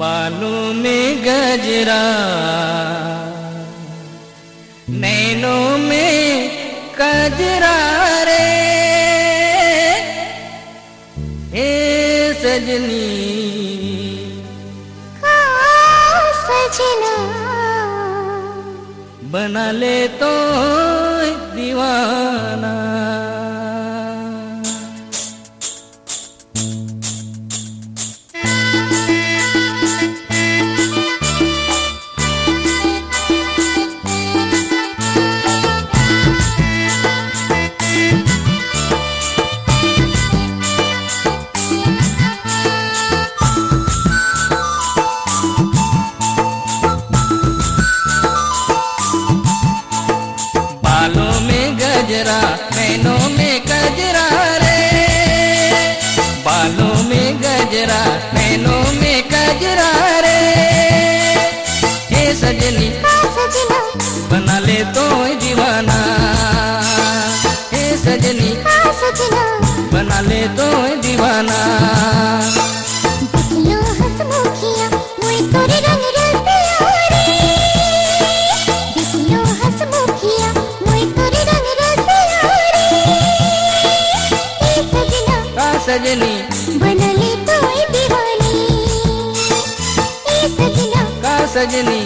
बालों में गजरा नैनों में कजरा रे। हे सजनी। सजना। बना ले तो दीवाना। नैनों में गजरा रे। बालों में गजरा नैनों में गजरा रे। हे सजनी बना ले तो दीवाना। हे सजनी बना ले तो दीवाना। का बनली तो दीवानी का सजनी?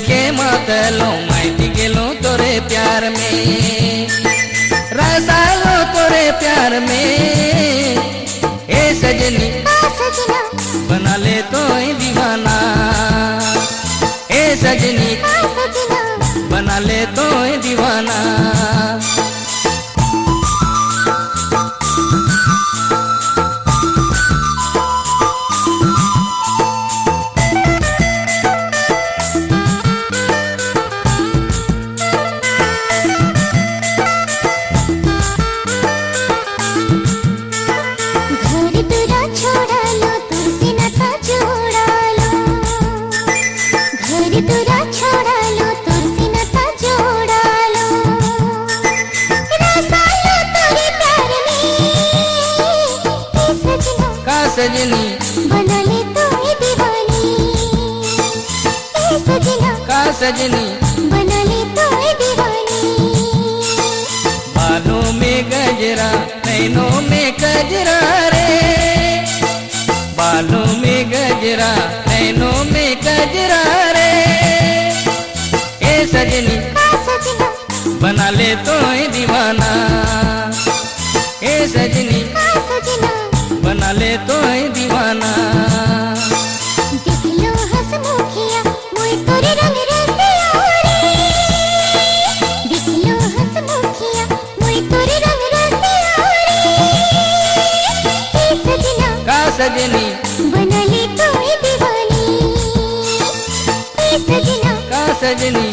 मतलो मातलो माइटी गेलो तोरे प्यार में। रसालो तोरे प्यार में। ए सजनी बना ले तो दीवाना। ए सजनी बना ले तो दीवाना। का सजनी बना ले तो दीवानी बालों में गजरा नैनों में कजरा रे। बालों में गजरा नैनों में कजरा रे। ए सजनी बना ले तो दीवाना। ए सजनी बना ले तो दीवाना। का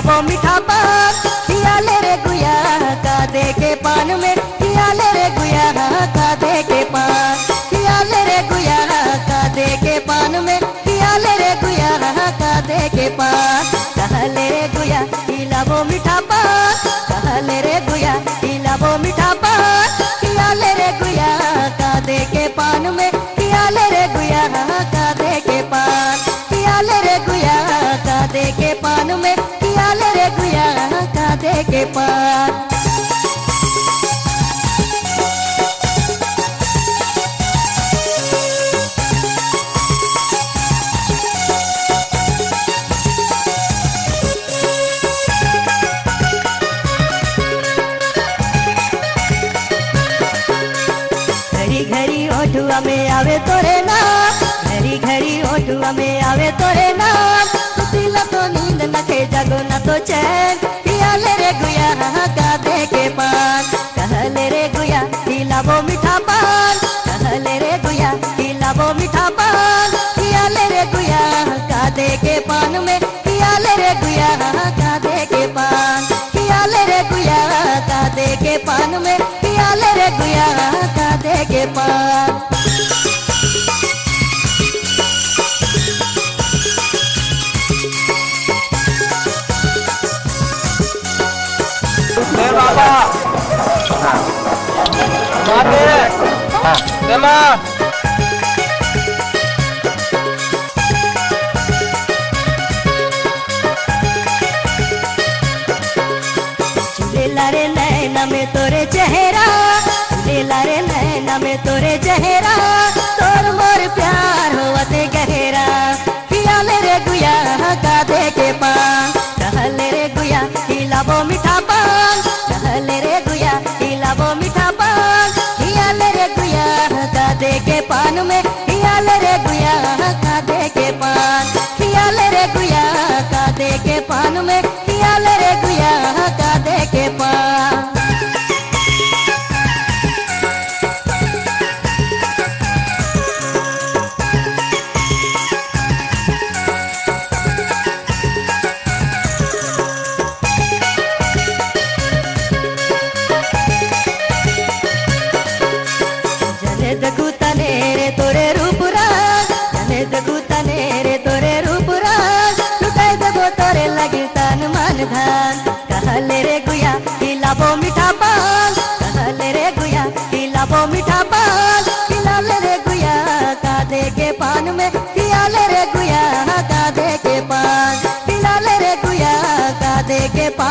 खाबो मीठा पान पियाले रे गुया का देखे पान में। पियाले रे गुया का दे के पान। पियाले रे गुया का दे के पान में। पियाले रे गुया का दे के पान। कहा रे गुया, खिलाबो मीठा पान कहले रे गुया, खिलाबो मीठा पान पिया रे गुया का दे के पान में। मेरे पास घड़ी ओठुआ में आवे तोरे नाम। घड़ी घड़ी ओठुआ में आवे तोरे नाम। तू दिल तो नींद न के जागो ना तो चैन। पिया रे गुया कादे के पान। कहले रे गुया खिलाबो मीठा पान। कहले रे गुया खिलाबो मीठा पान। पिया ले रे गुया कादे के पान में। पिया ले रे गुया कादे के पान। पिया ले रे गुया कादे के पान में। पिया ले रे गुया कादे के पान। नैना में तोरे चेहरा लेला नैना में तोरे चेहरा, तोर मोर प्यार होवते गहरा। पिया ले रे गुया कादे के कहले रे गुया मीठा में पियाल रे गुया का के पान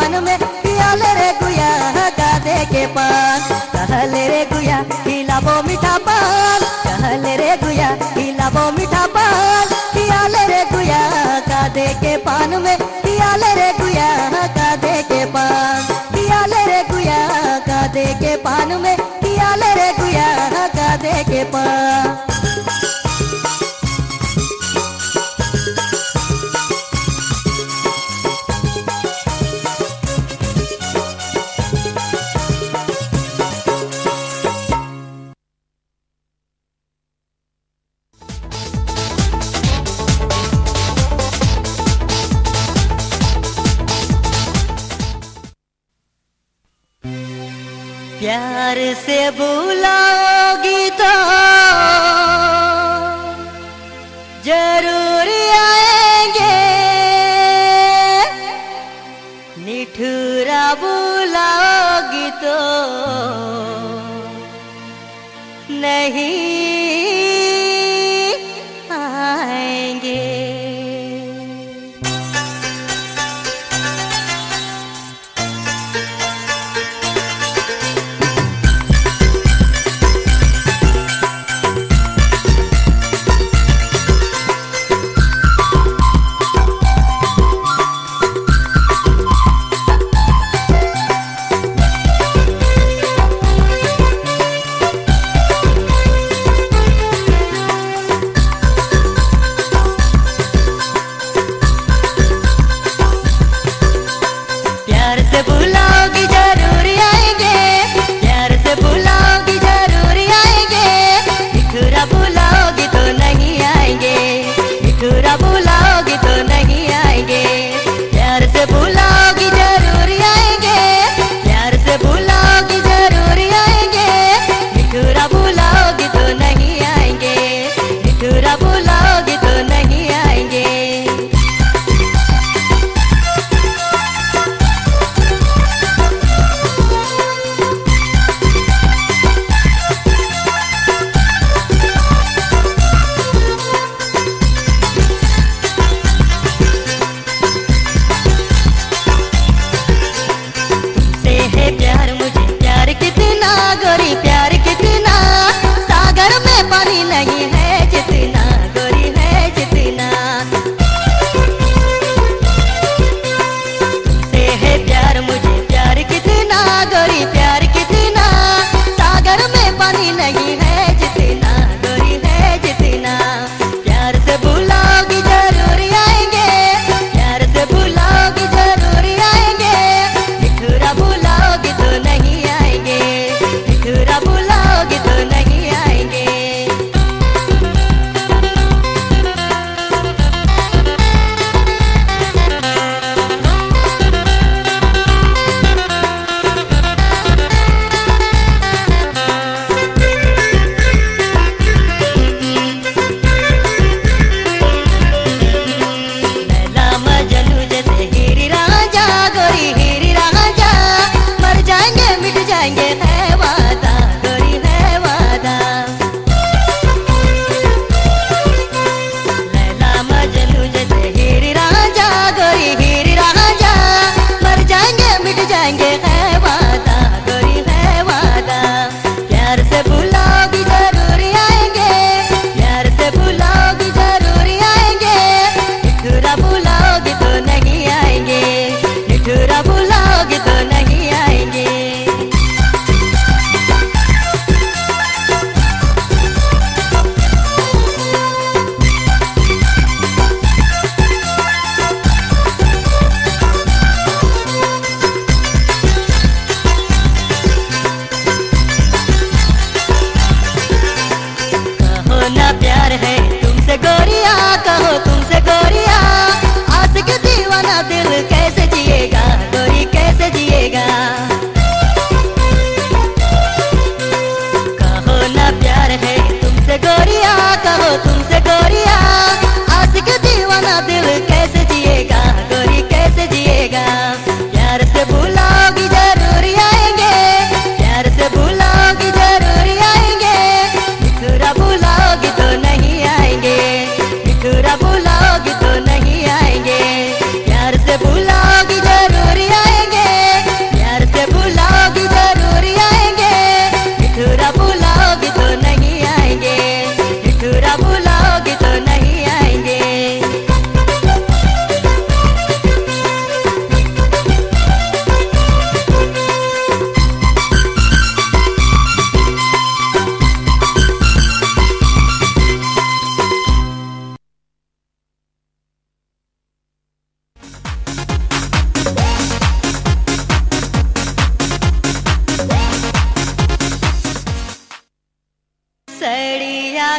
पान में खियाले रे गुया कादे के पान कहले रे गुया खिलाबो मीठा पान कहले रे गुया खिलाबो मीठा पान खियाले रे गुया कादे के पान में। खियाले रे गुया कादे के पान। खियाले रे गुया कादे के पान में। खियाले रे गुया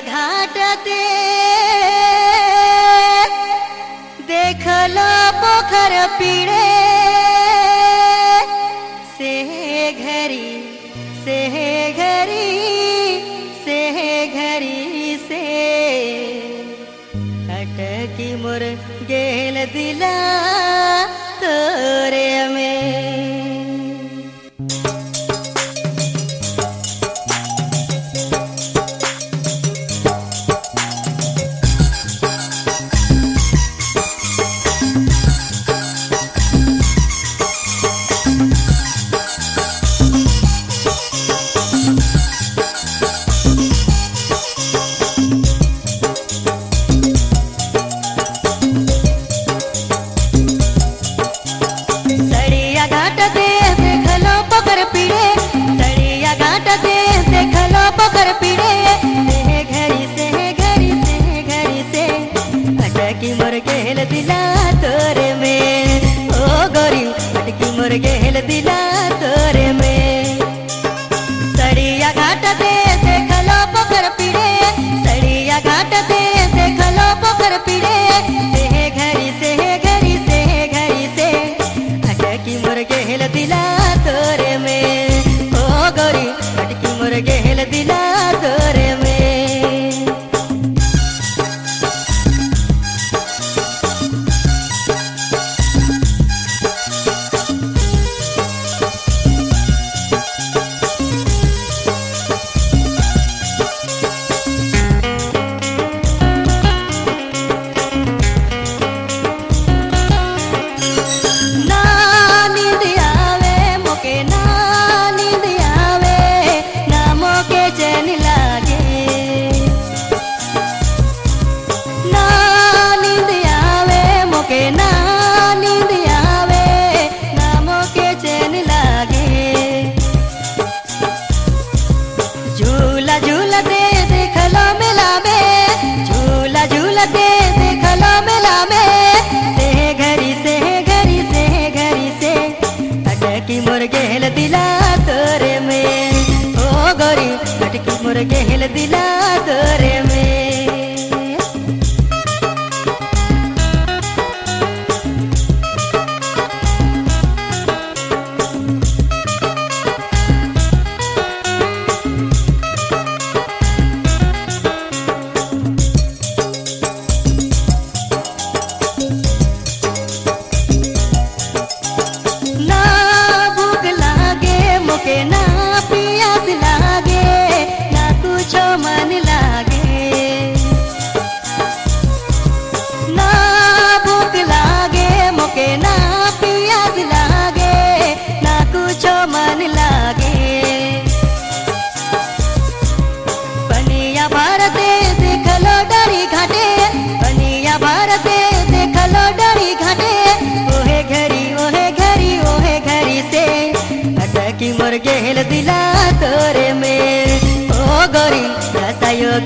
घाट देख लो पोखर पीड़े। से घरी से घरी से। घरी से अटकी मोर गेल दिला। yeah.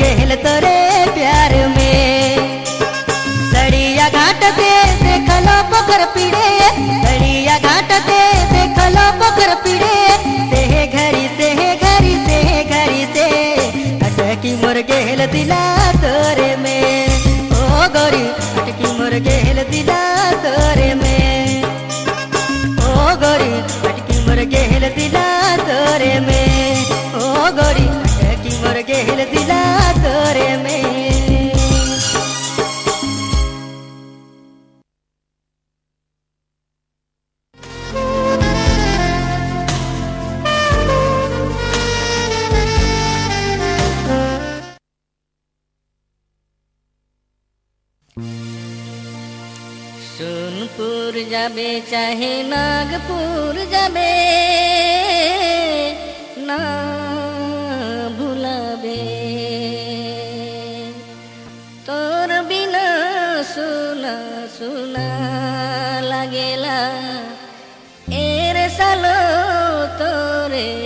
गेल तोरे प्यार में। दरिया घाट पे देखलो पोखर पीड़े। दरिया घाट पे देखलो पोखर पीड़े। से घरी से घरी से घरी से। अटकी मोर गेल दिला নাগপুর যাবে না ভুলাবে। তোর বিনা সোনা সোনা লাগেলা এর সালো তোরে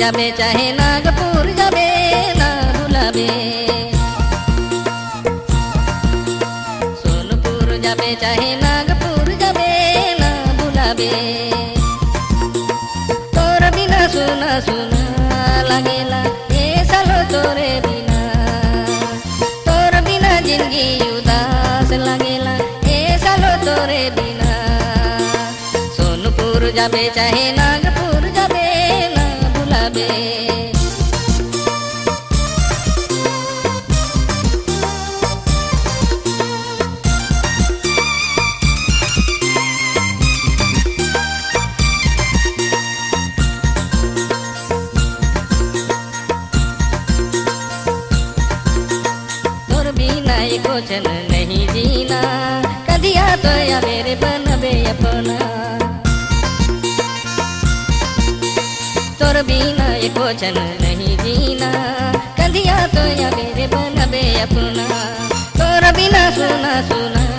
जावे चाहे नागपुर जावे ना भुलावे सोनपुर जावे चाहे नागपुर जावे ना भुलावे तोर बिना सुना सुना लगेला, ये सालो तोरे बिना। तोर बिना ज़िंदगी उदास लगेला, ये सालो तोरे बिना। सोनपुर जावे चाहे नागपुर Yeah. ये नहीं जीना। कंधिया तो या मेरे बनबे अपना। तोर बिना सुना सुना।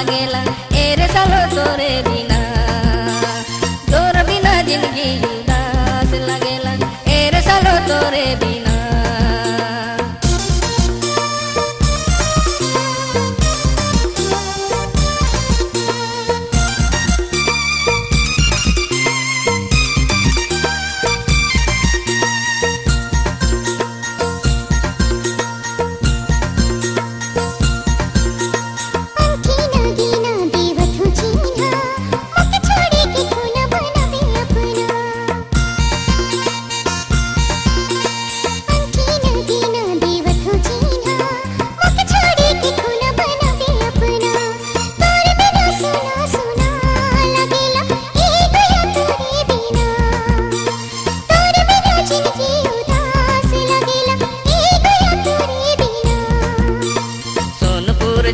लगेला एरे सालो तोरे बिना तोर बिना ज़िंदगी उदास लगेला एरे सालो तोरे बिना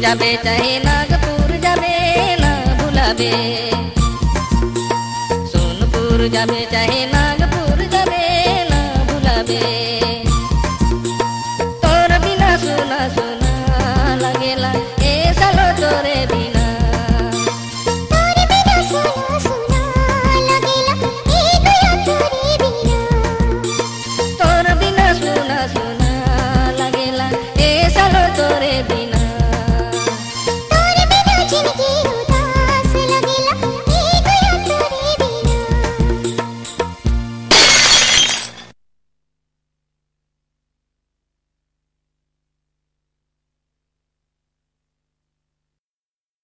যাবে চাহে নাগপুর যাবে না ভুলাবে সোনপুর যাবে চাহে নাগপুর যাবে না ভুলাবে তোর বিনা সোনা সোনা লাগেলা